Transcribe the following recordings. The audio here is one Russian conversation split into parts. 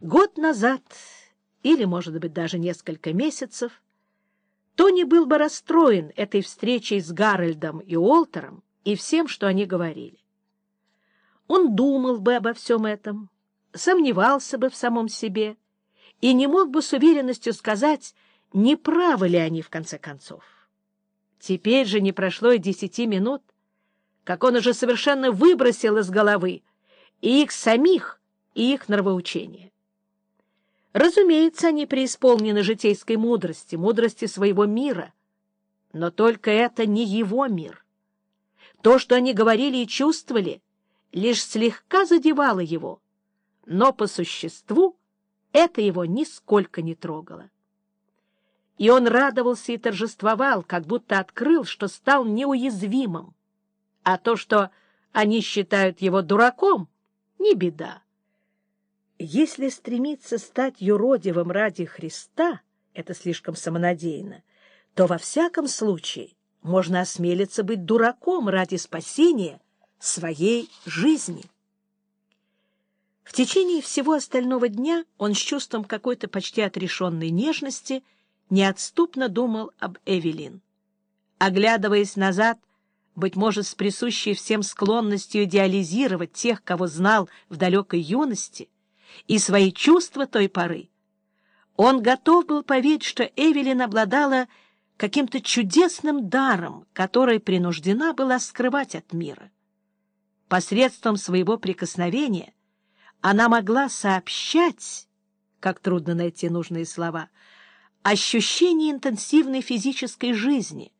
Год назад, или, может быть, даже несколько месяцев, Тони был бы расстроен этой встречей с Гарольдом и Уолтером и всем, что они говорили. Он думал бы обо всем этом, сомневался бы в самом себе и не мог бы с уверенностью сказать, не правы ли они в конце концов. Теперь же не прошло и десяти минут, как он уже совершенно выбросил из головы и их самих, и их нравоучения. Разумеется, они преисполнены житейской мудрости, мудрости своего мира. Но только это не его мир. То, что они говорили и чувствовали, лишь слегка задевало его, но по существу это его нисколько не трогало. И он радовался и торжествовал, как будто открыл, что стал неуязвимым. А то, что они считают его дураком, не беда. Если стремиться стать юродивым ради Христа, это слишком самонадеянно, то во всяком случае можно осмелиться быть дураком ради спасения своей жизни. В течение всего остального дня он с чувством какой-то почти отрешенной нежности неотступно думал об Эвелин. Оглядываясь назад, быть может, с присущей всем склонностью идеализировать тех, кого знал в далекой юности — и свои чувства той поры, он готов был поверить, что Эвелин обладала каким-то чудесным даром, который принуждена была скрывать от мира. Посредством своего прикосновения она могла сообщать, как трудно найти нужные слова, ощущение интенсивной физической жизни,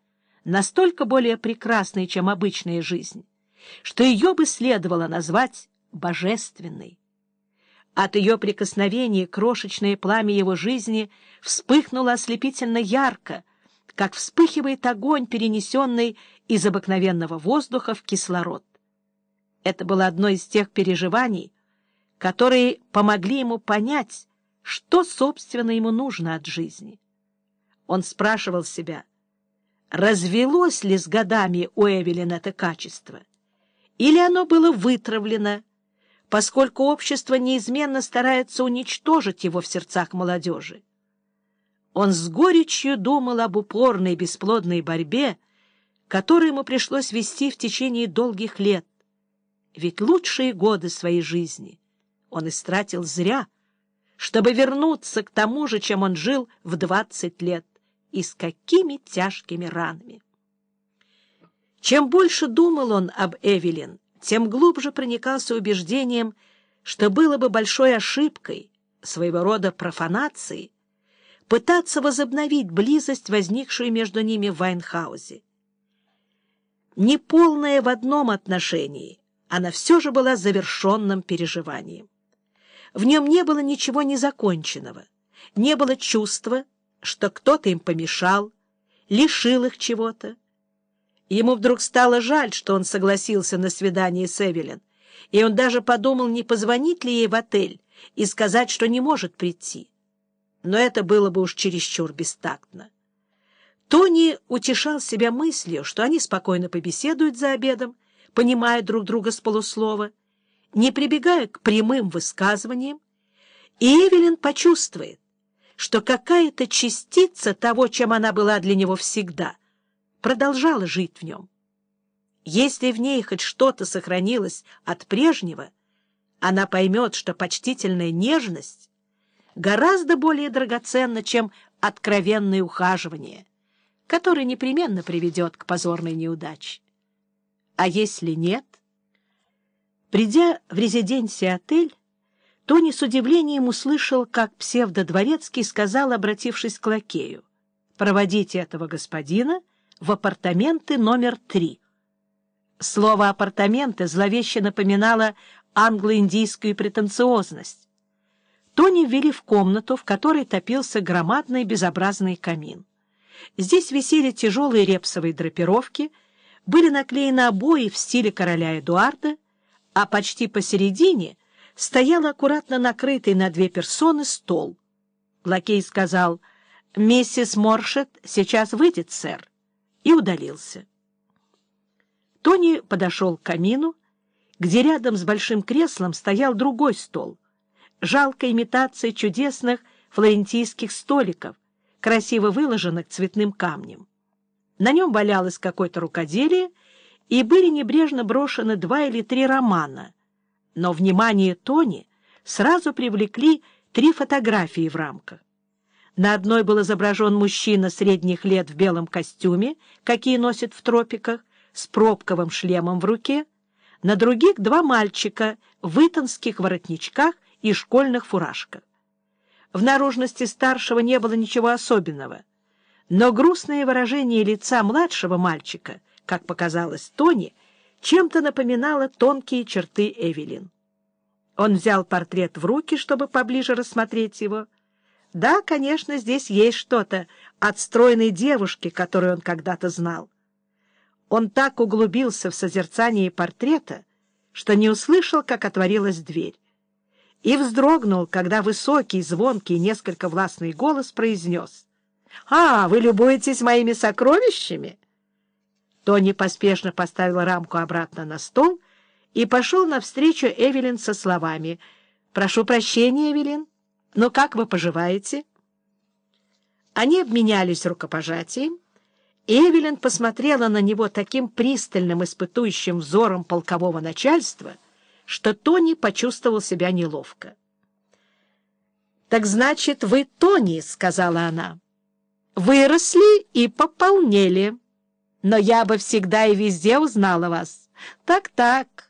настолько более прекрасной, чем обычная жизнь, что ее бы следовало назвать божественной. От ее прикосновения крошечное пламя его жизни вспыхнуло ослепительно ярко, как вспыхивает огонь, перенесенный из обыкновенного воздуха в кислород. Это было одно из тех переживаний, которые помогли ему понять, что, собственно, ему нужно от жизни. Он спрашивал себя, развелось ли с годами у Эвелин это качество, или оно было вытравлено, поскольку общество неизменно старается уничтожить его в сердцах молодежи. Он с горечью думал об упорной бесплодной борьбе, которую ему пришлось вести в течение долгих лет. Ведь лучшие годы своей жизни он истратил зря, чтобы вернуться к тому же, чем он жил в двадцать лет, и с какими тяжкими ранами. Чем больше думал он об Эвелин, тем глубже проникался убеждением, что было бы большой ошибкой, своего рода профанацией, пытаться возобновить близость, возникшую между ними в Вайнхаузе. Неполная в одном отношении, она все же была завершенным переживанием. В нем не было ничего незаконченного, не было чувства, что кто-то им помешал, лишил их чего-то, Ему вдруг стало жаль, что он согласился на свидание с Эвелин, и он даже подумал, не позвонить ли ей в отель и сказать, что не может прийти. Но это было бы уж чересчур бестактно. Тони утешал себя мыслью, что они спокойно побеседуют за обедом, понимая друг друга с полуслова, не прибегая к прямым высказываниям, и Эвелин почувствует, что какая-то частица того, чем она была для него всегда — продолжала жить в нем. Если в ней хоть что-то сохранилось от прежнего, она поймет, что почтительная нежность гораздо более драгоценна, чем откровенное ухаживание, которое непременно приведет к позорной неудаче. А если нет? Придя в резиденции-отель, Тони с удивлением услышал, как псевдодворецкий сказал, обратившись к лакею, «Проводите этого господина в апартаменты номер три. Слово «апартаменты» зловеще напоминало англо-индийскую претенциозность. Тони ввели в комнату, в которой топился громадный безобразный камин. Здесь висели тяжелые репсовые драпировки, были наклеены обои в стиле короля Эдуарда, а почти посередине стоял аккуратно накрытый на две персоны стол. Лакей сказал, «Миссис Моршет сейчас выйдет, сэр» и удалился. Тони подошел к камину, где рядом с большим креслом стоял другой стол, жалкая имитация чудесных флорентийских столиков, красиво выложенных цветным камнем. На нем валялось какое-то рукоделие, и были небрежно брошены два или три романа. Но внимание Тони сразу привлекли три фотографии в рамках. На одной был изображен мужчина средних лет в белом костюме, какие носят в тропиках, с пробковым шлемом в руке, на других два мальчика в итонских воротничках и школьных фуражках. В наружности старшего не было ничего особенного, но грустное выражение лица младшего мальчика, как показалось Тони, чем-то напоминало тонкие черты Эвелин. Он взял портрет в руки, чтобы поближе рассмотреть его. Да, конечно, здесь есть что-то от стройной девушки, которую он когда-то знал. Он так углубился в созерцание портрета, что не услышал, как отворилась дверь, и вздрогнул, когда высокий, звонкий, несколько властный голос произнес «А, вы любуетесь моими сокровищами?» Тони поспешно поставил рамку обратно на стол и пошел навстречу Эвелин со словами «Прошу прощения, Эвелин, но как вы поживаете?» Они обменялись рукопожатием, Эвелин посмотрела на него таким пристальным испытующим взором полкового начальства, что Тони почувствовал себя неловко. «Так значит, вы Тони», — сказала она. «Выросли и пополнели, но я бы всегда и везде узнала вас. Так-так».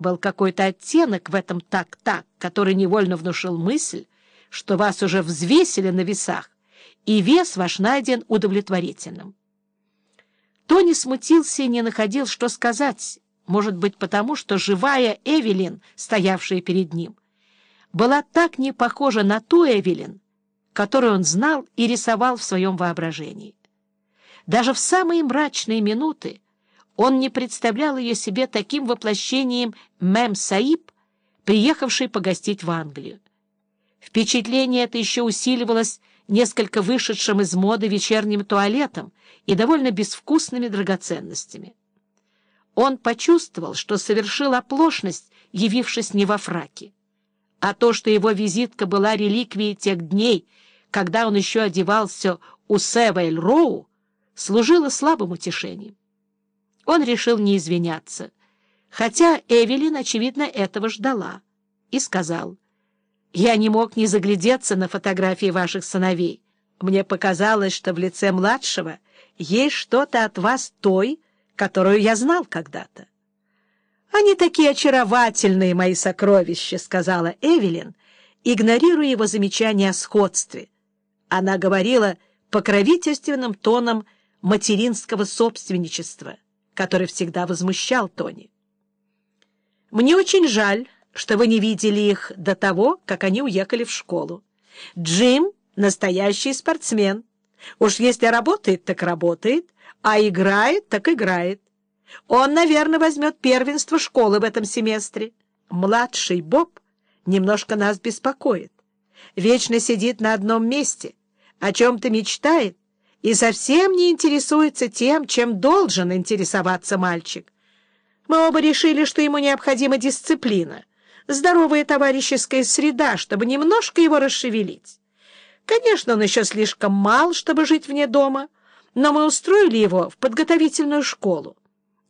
Был какой-то оттенок в этом «так-так», который невольно внушил мысль, что вас уже взвесили на весах, и вес ваш найден удовлетворительным. Тони смутился и не находил, что сказать, может быть, потому что живая Эвелин, стоявшая перед ним, была так не похожа на ту Эвелин, которую он знал и рисовал в своем воображении. Даже в самые мрачные минуты он не представлял ее себе таким воплощением Мэм Саиб, приехавшей погостить в Англию. Впечатление это еще усиливалось несколько вышедшим из моды вечерним туалетом и довольно безвкусными драгоценностями. Он почувствовал, что совершил оплошность, явившись не во фраке. А то, что его визитка была реликвией тех дней, когда он еще одевался у Севейл Роу, служило слабым утешением. Он решил не извиняться, хотя Эвелин, очевидно, этого ждала, и сказал — я не мог не заглядеться на фотографии ваших сыновей. Мне показалось, что в лице младшего есть что-то от вас той, которую я знал когда-то. — Они такие очаровательные, мои сокровища, — сказала Эвелин, игнорируя его замечание о сходстве. Она говорила покровительственным тоном материнского собственничества, который всегда возмущал Тони. — Мне очень жаль, что вы не видели их до того, как они уехали в школу. Джим — настоящий спортсмен. Уж если работает, так работает, а играет, так играет. Он, наверное, возьмет первенство школы в этом семестре. Младший Боб немножко нас беспокоит. Вечно сидит на одном месте, о чем-то мечтает и совсем не интересуется тем, чем должен интересоваться мальчик. Мы оба решили, что ему необходима дисциплина здоровая товарищеская среда, чтобы немножко его расшевелить. Конечно, он еще слишком мал, чтобы жить вне дома, но мы устроили его в подготовительную школу.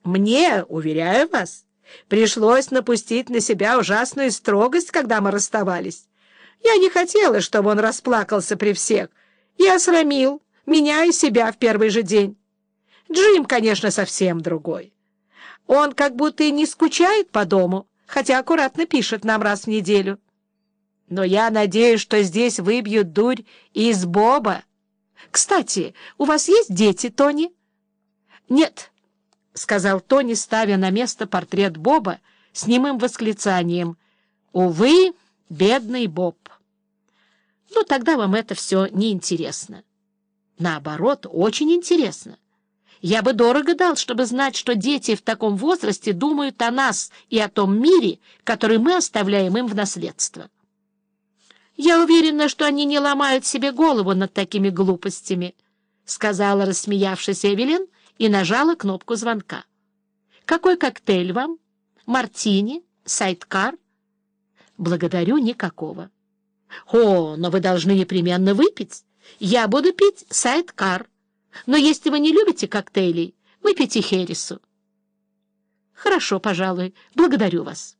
Мне, уверяю вас, пришлось напустить на себя ужасную строгость, когда мы расставались. Я не хотела, чтобы он расплакался при всех. Я срамил, меня и себя в первый же день. Джим, конечно, совсем другой. Он как будто и не скучает по дому, хотя аккуратно пишет нам раз в неделю. Но я надеюсь, что здесь выбьют дурь из Боба. Кстати, у вас есть дети, Тони? — Нет, — сказал Тони, ставя на место портрет Боба с немым восклицанием. — Увы, бедный Боб. — Ну, тогда вам это все неинтересно. Наоборот, очень интересно. — я бы дорого дал, чтобы знать, что дети в таком возрасте думают о нас и о том мире, который мы оставляем им в наследство. Я уверена, что они не ломают себе голову над такими глупостями, — сказала, рассмеявшись Эвелин, и нажала кнопку звонка. — Какой коктейль вам? Мартини? Сайдкар? Благодарю никакого. О, но вы должны непременно выпить. Я буду пить сайдкар. Но если вы не любите коктейлей, выпейте хересу. Хорошо, пожалуй. Благодарю вас.